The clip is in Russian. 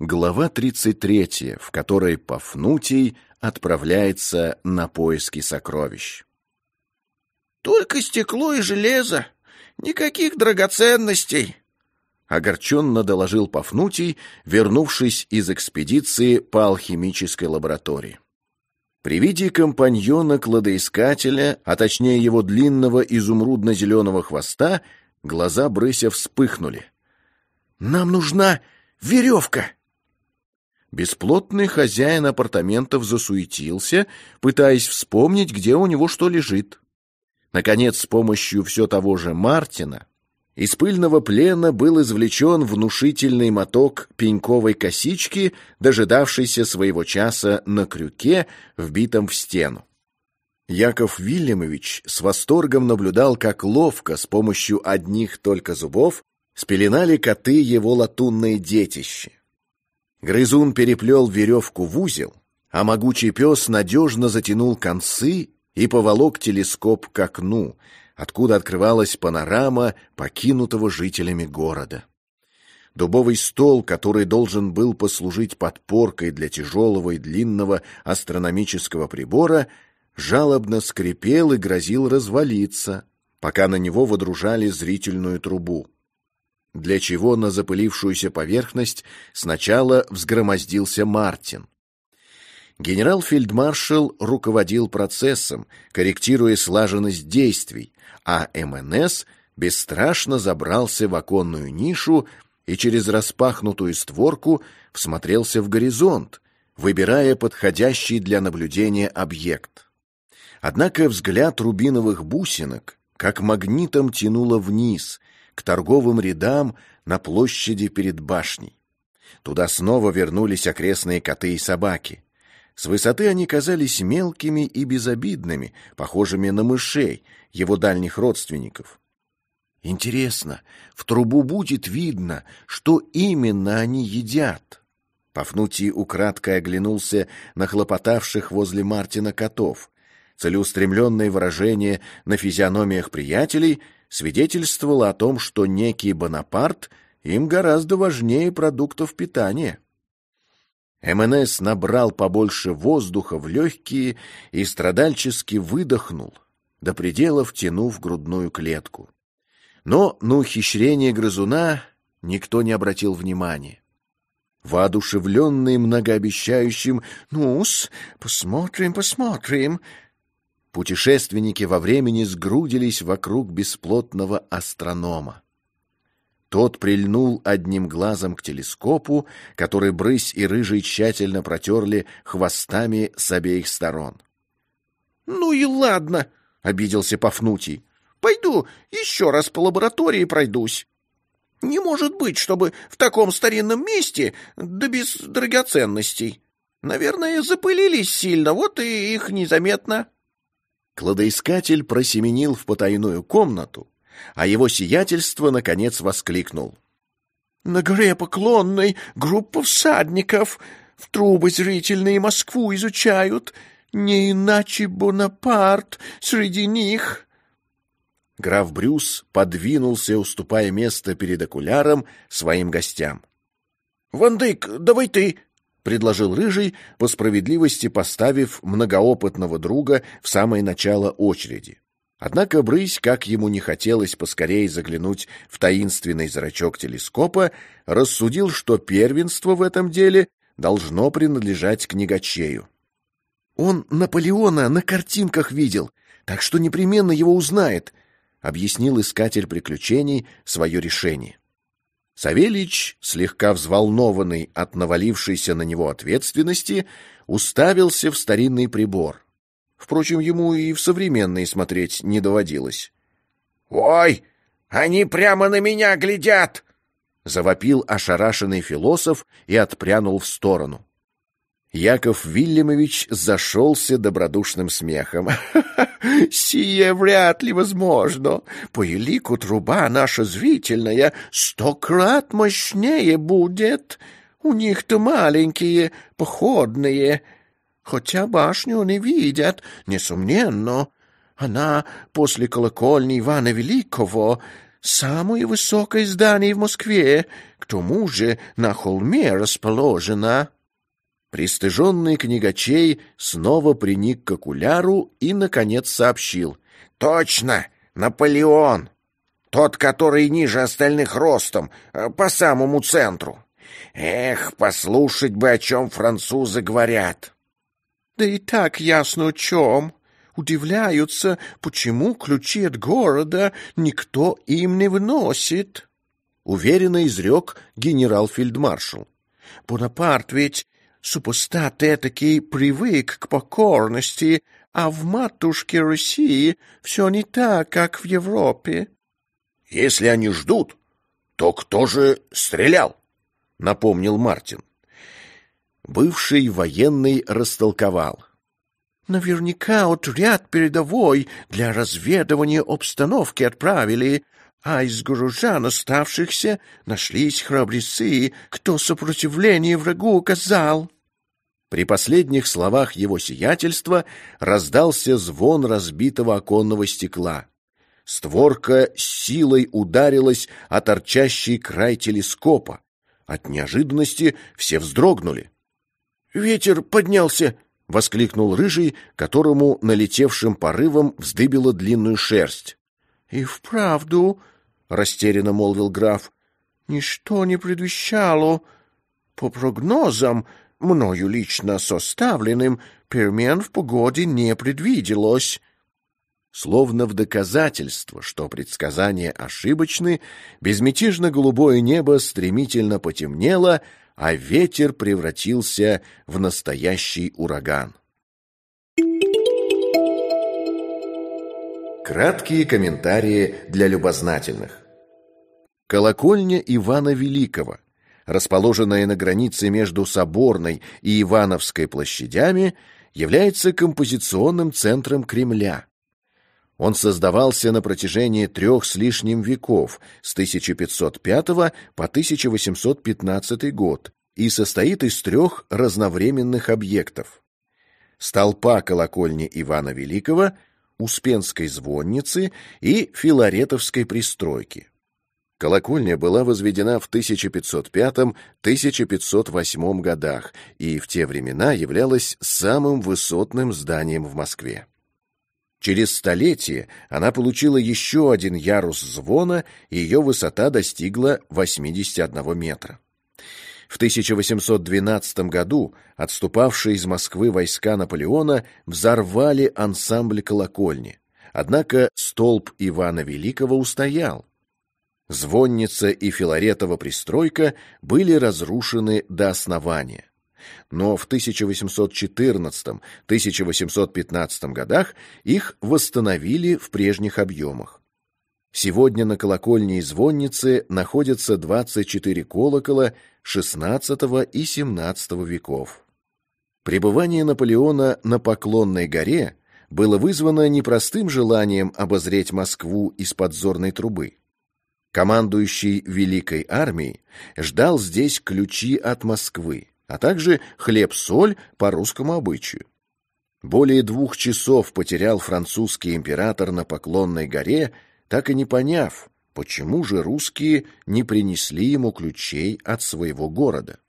Глава 33, в которой Пафнутий отправляется на поиски сокровищ. «Только стекло и железо, никаких драгоценностей», — огорченно доложил Пафнутий, вернувшись из экспедиции по алхимической лаборатории. При виде компаньона-кладоискателя, а точнее его длинного изумрудно-зеленого хвоста, глаза Брыся вспыхнули. «Нам нужна веревка!» Бесплотный хозяин апартаментов засуетился, пытаясь вспомнить, где у него что лежит. Наконец, с помощью все того же Мартина, из пыльного плена был извлечен внушительный моток пеньковой косички, дожидавшийся своего часа на крюке, вбитом в стену. Яков Вильямович с восторгом наблюдал, как ловко с помощью одних только зубов спеленали коты его латунное детище. Грызун переплел веревку в узел, а могучий пес надежно затянул концы и поволок телескоп к окну, откуда открывалась панорама покинутого жителями города. Дубовый стол, который должен был послужить подпоркой для тяжелого и длинного астрономического прибора, жалобно скрипел и грозил развалиться, пока на него водружали зрительную трубу для чего на запылившуюся поверхность сначала взгромоздился Мартин. Генерал-фельдмаршал руководил процессом, корректируя слаженность действий, а МНС бесстрашно забрался в оконную нишу и через распахнутую створку всмотрелся в горизонт, выбирая подходящий для наблюдения объект. Однако взгляд рубиновых бусинок как магнитом тянуло вниз, к торговым рядам на площади перед башней. Туда снова вернулись окрестные коты и собаки. С высоты они казались мелкими и безобидными, похожими на мышей, его дальних родственников. Интересно, в трубу будет видно, что именно они едят? Пафнутий украдкой оглянулся на хлопотавших возле Мартина котов. Целеустремленное выражение на физиономиях приятелей свидетельствовало о том, что некий Бонапарт им гораздо важнее продуктов питания. МНС набрал побольше воздуха в легкие и страдальчески выдохнул, до предела втянув грудную клетку. Но на ухищрение грызуна никто не обратил внимания. Воодушевленный многообещающим «Ну-с, посмотрим, посмотрим», путешественники во времени сгрудились вокруг бесплотного астронома. Тот прильнул одним глазом к телескопу, который брысь и рыжий тщательно протерли хвостами с обеих сторон. — Ну и ладно, — обиделся Пафнутий. — Пойду еще раз по лаборатории пройдусь. Не может быть, чтобы в таком старинном месте, да без драгоценностей. Наверное, запылились сильно, вот и их незаметно. Кладоискатель просеменил в потайную комнату, а его сиятельство, наконец, воскликнул. «На горе Поклонной группа всадников в трубы зрительные Москву изучают, не иначе Бонапарт среди них». Граф Брюс подвинулся, уступая место перед окуляром своим гостям. «Вандык, давай ты!» Предложил Рыжий, по справедливости поставив многоопытного друга в самое начало очереди. Однако Брысь, как ему не хотелось поскорее заглянуть в таинственный зрачок телескопа, рассудил, что первенство в этом деле должно принадлежать книгачею. «Он Наполеона на картинках видел, так что непременно его узнает», — объяснил искатель приключений свое решение. Савельич, слегка взволнованный от навалившейся на него ответственности, уставился в старинный прибор. Впрочем, ему и в современный смотреть не доводилось. «Ой, они прямо на меня глядят!» — завопил ошарашенный философ и отпрянул в сторону. Яков Вильямович зашелся добродушным смехом. «Сие вряд ли возможно. По елику труба наша зрительная сто крат мощнее будет. У них-то маленькие, походные. Хотя башню они видят, несомненно. Она после колокольни Ивана Великого самое высокое здание в Москве, к тому же на холме расположено». Пристыженный книгачей снова приник к окуляру и, наконец, сообщил. «Точно! Наполеон! Тот, который ниже остальных ростом, э, по самому центру. Эх, послушать бы, о чем французы говорят!» «Да и так ясно о чем. Удивляются, почему ключи от города никто им не выносит», — уверенно изрек генерал-фельдмаршал. «Бонапарт ведь супостат этакий привык к покорности, а в матушке России все не так, как в Европе. — Если они ждут, то кто же стрелял? — напомнил Мартин. Бывший военный растолковал. — Наверняка отряд передовой для разведывания обстановки отправили, а из горожан оставшихся нашлись храбрецы, кто сопротивление врагу оказал. При последних словах его сиятельства раздался звон разбитого оконного стекла. Створка силой ударилась о торчащий край телескопа. От неожиданности все вздрогнули. «Ветер поднялся!» — воскликнул Рыжий, которому налетевшим порывом вздыбила длинную шерсть. «И вправду!» — растерянно молвил граф. «Ничто не предвещало. По прогнозам, мною лично составленным, перемен в погоде не предвиделось. Словно в доказательство, что предсказания ошибочны, безмятежно-голубое небо стремительно потемнело, а ветер превратился в настоящий ураган. Краткие комментарии для любознательных. Колокольня Ивана Великого расположенная на границе между Соборной и Ивановской площадями, является композиционным центром Кремля. Он создавался на протяжении трех с лишним веков, с 1505 по 1815 год, и состоит из трех разновременных объектов. Столпа колокольни Ивана Великого, Успенской звонницы и Филаретовской пристройки. Колокольня была возведена в 1505-1508 годах и в те времена являлась самым высотным зданием в Москве. Через столетие она получила еще один ярус звона, и ее высота достигла 81 метра. В 1812 году отступавшие из Москвы войска Наполеона взорвали ансамбль колокольни, однако столб Ивана Великого устоял. Звонница и Филаретова пристройка были разрушены до основания. Но в 1814-1815 годах их восстановили в прежних объемах. Сегодня на колокольне и звоннице находятся 24 колокола XVI и XVII веков. Пребывание Наполеона на Поклонной горе было вызвано непростым желанием обозреть Москву из подзорной трубы командующий Великой армией, ждал здесь ключи от Москвы, а также хлеб-соль по русскому обычаю. Более двух часов потерял французский император на Поклонной горе, так и не поняв, почему же русские не принесли ему ключей от своего города.